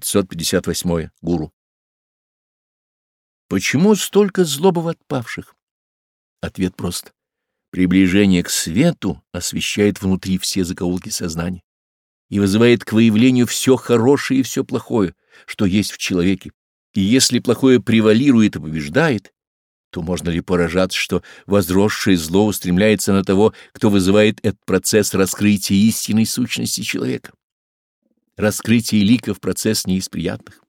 558 гуру. Почему столько злобов отпавших? Ответ прост. Приближение к свету освещает внутри все закоулки сознания и вызывает к выявлению все хорошее и все плохое, что есть в человеке. И если плохое превалирует и побеждает, то можно ли поражаться, что возросшее зло устремляется на того, кто вызывает этот процесс раскрытия истинной сущности человека? Раскрытие ликов процесс не из приятных.